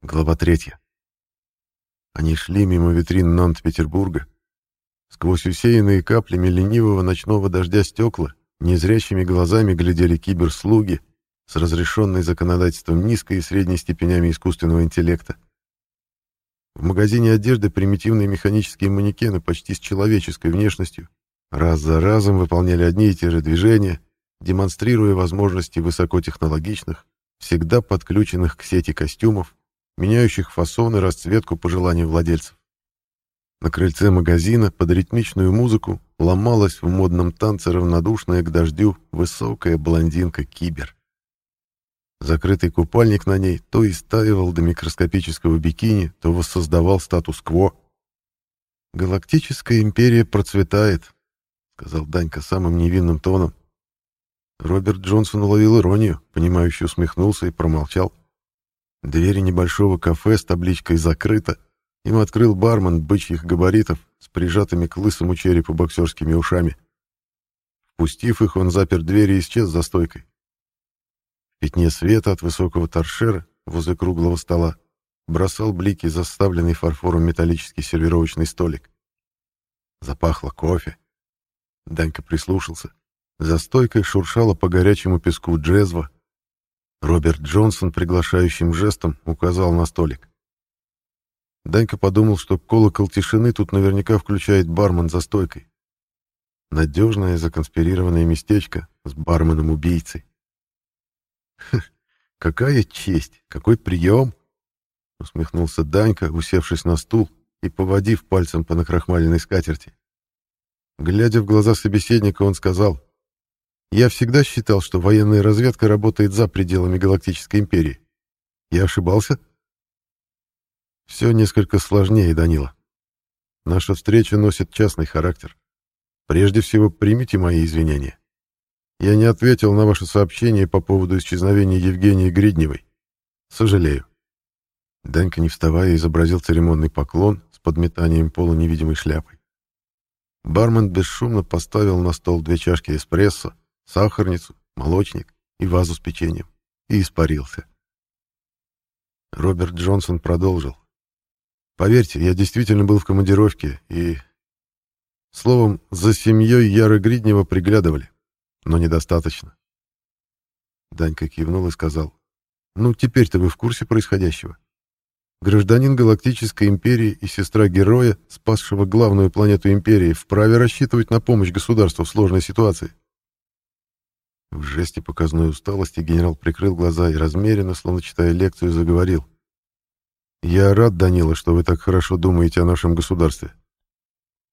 Глава третья. Они шли мимо витрин Нант-Петербурга. Сквозь усеянные каплями ленивого ночного дождя стекла незрящими глазами глядели киберслуги с разрешенной законодательством низкой и средней степенями искусственного интеллекта. В магазине одежды примитивные механические манекены почти с человеческой внешностью раз за разом выполняли одни и те же движения, демонстрируя возможности высокотехнологичных, всегда подключенных к сети костюмов, меняющих фасон и расцветку по желанию владельцев. На крыльце магазина под ритмичную музыку ломалась в модном танце равнодушная к дождю высокая блондинка Кибер. Закрытый купальник на ней то истаивал до микроскопического бикини, то воссоздавал статус-кво. «Галактическая империя процветает», — сказал Данька самым невинным тоном. Роберт Джонсон уловил иронию, понимающе усмехнулся и промолчал. Двери небольшого кафе с табличкой «Закрыто» им открыл бармен бычьих габаритов с прижатыми к лысому черепу боксерскими ушами. Впустив их, он запер двери и исчез за стойкой. В пятне света от высокого торшера возле круглого стола бросал блики заставленный фарфором металлический сервировочный столик. Запахло кофе. Данька прислушался. За стойкой шуршала по горячему песку джезва, Роберт Джонсон приглашающим жестом указал на столик. Данька подумал, что колокол тишины тут наверняка включает бармен за стойкой. Надежное законспирированное местечко с барменом-убийцей. «Какая честь! Какой прием!» — усмехнулся Данька, усевшись на стул и поводив пальцем по накрахмаленной скатерти. Глядя в глаза собеседника, он сказал, я всегда считал, что военная разведка работает за пределами Галактической империи. Я ошибался? Все несколько сложнее, Данила. Наша встреча носит частный характер. Прежде всего, примите мои извинения. Я не ответил на ваше сообщение по поводу исчезновения Евгении Гридневой. Сожалею. Данька, не вставая, изобразил церемонный поклон с подметанием пола невидимой шляпой. Бармен бесшумно поставил на стол две чашки эспрессо, сахарницу, молочник и вазу с печеньем, и испарился. Роберт Джонсон продолжил. «Поверьте, я действительно был в командировке, и... Словом, за семьей Яры Гриднева приглядывали, но недостаточно». Данька кивнул и сказал. «Ну, теперь-то вы в курсе происходящего. Гражданин Галактической Империи и сестра героя, спасшего главную планету Империи, вправе рассчитывать на помощь государству в сложной ситуации. В жесте показной усталости генерал прикрыл глаза и размеренно, словно читая лекцию, заговорил. «Я рад, Данила, что вы так хорошо думаете о нашем государстве.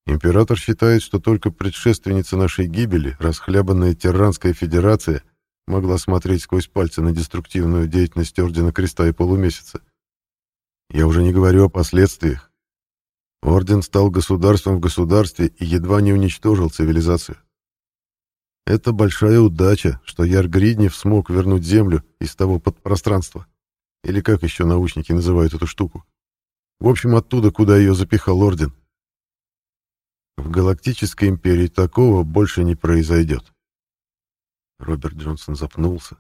Император считает, что только предшественница нашей гибели, расхлябанная Терранская Федерация, могла смотреть сквозь пальцы на деструктивную деятельность Ордена Креста и Полумесяца. Я уже не говорю о последствиях. Орден стал государством в государстве и едва не уничтожил цивилизацию. Это большая удача, что Яр Гриднев смог вернуть Землю из того подпространства. Или как еще научники называют эту штуку. В общем, оттуда, куда ее запихал Орден. В Галактической Империи такого больше не произойдет. Роберт Джонсон запнулся.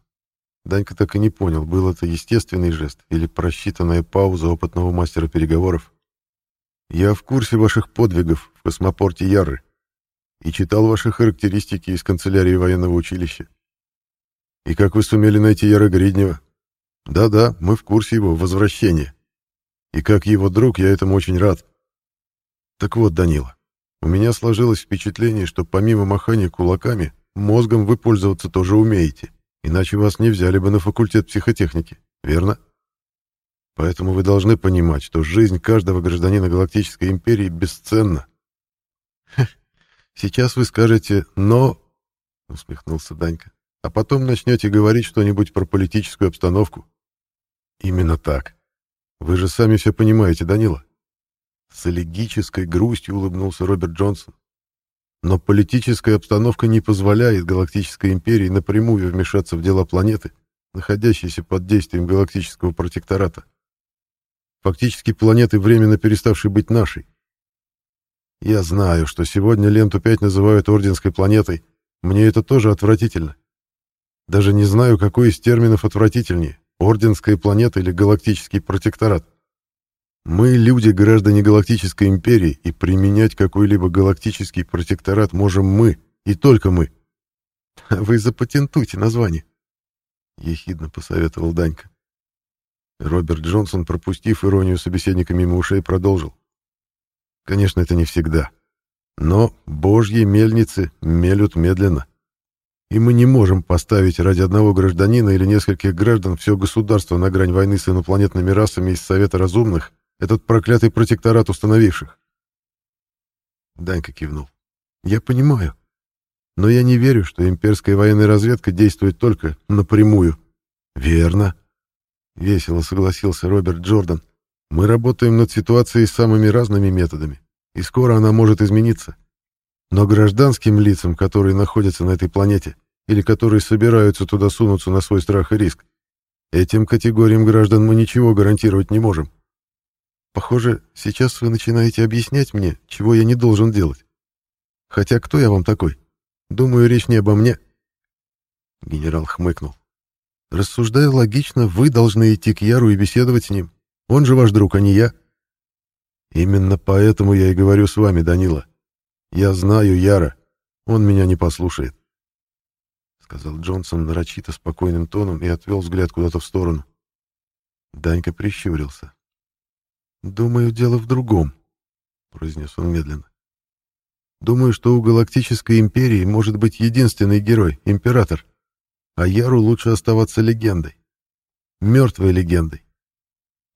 Данька так и не понял, был это естественный жест или просчитанная пауза опытного мастера переговоров. «Я в курсе ваших подвигов в космопорте Ярры и читал ваши характеристики из канцелярии военного училища. И как вы сумели найти Яра Гриднева? Да-да, мы в курсе его возвращения. И как его друг, я этому очень рад. Так вот, Данила, у меня сложилось впечатление, что помимо махания кулаками, мозгом вы пользоваться тоже умеете, иначе вас не взяли бы на факультет психотехники, верно? Поэтому вы должны понимать, что жизнь каждого гражданина Галактической Империи бесценна. Сейчас вы скажете «но», — усмехнулся Данька, «а потом начнете говорить что-нибудь про политическую обстановку». Именно так. Вы же сами все понимаете, Данила. С элегической грустью улыбнулся Роберт Джонсон. Но политическая обстановка не позволяет Галактической империи напрямую вмешаться в дела планеты, находящейся под действием галактического протектората. Фактически планеты, временно переставшей быть нашей. Я знаю, что сегодня ленту 5 называют орденской планетой. Мне это тоже отвратительно. Даже не знаю, какой из терминов отвратительнее Орденская планета или Галактический протекторат. Мы, люди, граждане Галактической империи, и применять какой-либо Галактический протекторат можем мы, и только мы. Вы запатентуйте название, — ехидно посоветовал Данька. Роберт Джонсон, пропустив иронию собеседника мимо ушей, продолжил. Конечно, это не всегда. Но божьи мельницы мелют медленно. И мы не можем поставить ради одного гражданина или нескольких граждан все государство на грань войны с инопланетными расами из Совета Разумных, этот проклятый протекторат установивших. Данька кивнул. Я понимаю. Но я не верю, что имперская военная разведка действует только напрямую. Верно. Весело согласился Роберт Джордан. Мы работаем над ситуацией самыми разными методами, и скоро она может измениться. Но гражданским лицам, которые находятся на этой планете, или которые собираются туда сунуться на свой страх и риск, этим категориям граждан мы ничего гарантировать не можем. Похоже, сейчас вы начинаете объяснять мне, чего я не должен делать. Хотя кто я вам такой? Думаю, речь не обо мне. Генерал хмыкнул. Рассуждая логично, вы должны идти к Яру и беседовать с ним. Он же ваш друг, а не я. Именно поэтому я и говорю с вами, Данила. Я знаю Яра. Он меня не послушает. Сказал Джонсон нарочито спокойным тоном и отвел взгляд куда-то в сторону. Данька прищурился. «Думаю, дело в другом», — произнес он медленно. «Думаю, что у Галактической Империи может быть единственный герой — Император а Яру лучше оставаться легендой. Мертвой легендой.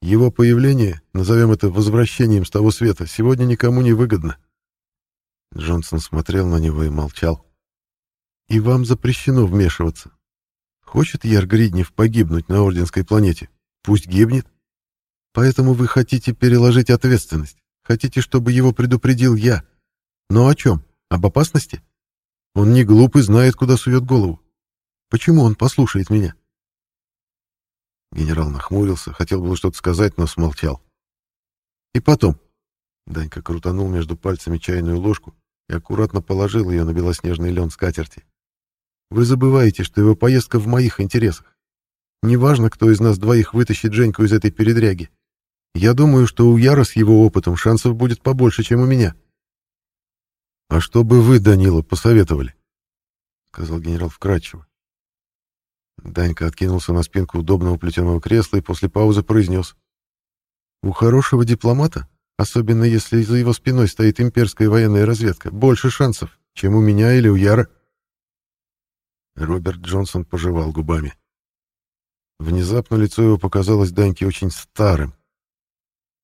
Его появление, назовем это возвращением с того света, сегодня никому не выгодно. Джонсон смотрел на него и молчал. И вам запрещено вмешиваться. Хочет Яр Гриднев погибнуть на Орденской планете? Пусть гибнет. Поэтому вы хотите переложить ответственность. Хотите, чтобы его предупредил я. Но о чем? Об опасности? Он не глупый, знает, куда сует голову. Почему он послушает меня?» Генерал нахмурился, хотел было что-то сказать, но смолчал. «И потом...» Данька крутанул между пальцами чайную ложку и аккуратно положил ее на белоснежный лен скатерти. «Вы забываете, что его поездка в моих интересах. Неважно, кто из нас двоих вытащит Женьку из этой передряги. Я думаю, что у Яра с его опытом шансов будет побольше, чем у меня». «А что бы вы, Данила, посоветовали?» — сказал генерал вкратчиво. Данька откинулся на спинку удобного плетеного кресла и после паузы произнес. «У хорошего дипломата, особенно если за его спиной стоит имперская военная разведка, больше шансов, чем у меня или у Яра». Роберт Джонсон пожевал губами. Внезапно лицо его показалось Даньке очень старым.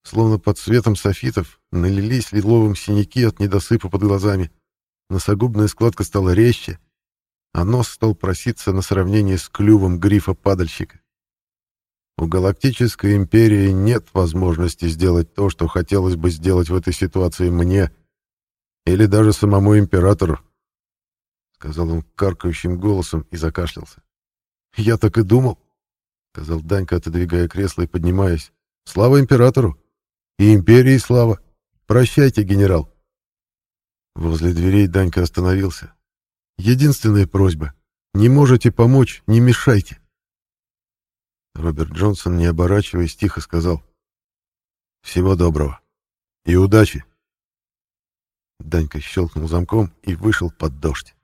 Словно под светом софитов налились лиловым синяки от недосыпа под глазами. Носогубная складка стала резче, а нос стал проситься на сравнение с клювом грифа-падальщика. У Галактической Империи нет возможности сделать то, что хотелось бы сделать в этой ситуации мне или даже самому Императору, — сказал он каркающим голосом и закашлялся. — Я так и думал, — сказал Данька, отодвигая кресло и поднимаясь. — Слава Императору! И Империи слава! Прощайте, генерал! Возле дверей Данька остановился, Единственная просьба. Не можете помочь, не мешайте. Роберт Джонсон, не оборачиваясь, тихо сказал. Всего доброго. И удачи. Данька щелкнул замком и вышел под дождь.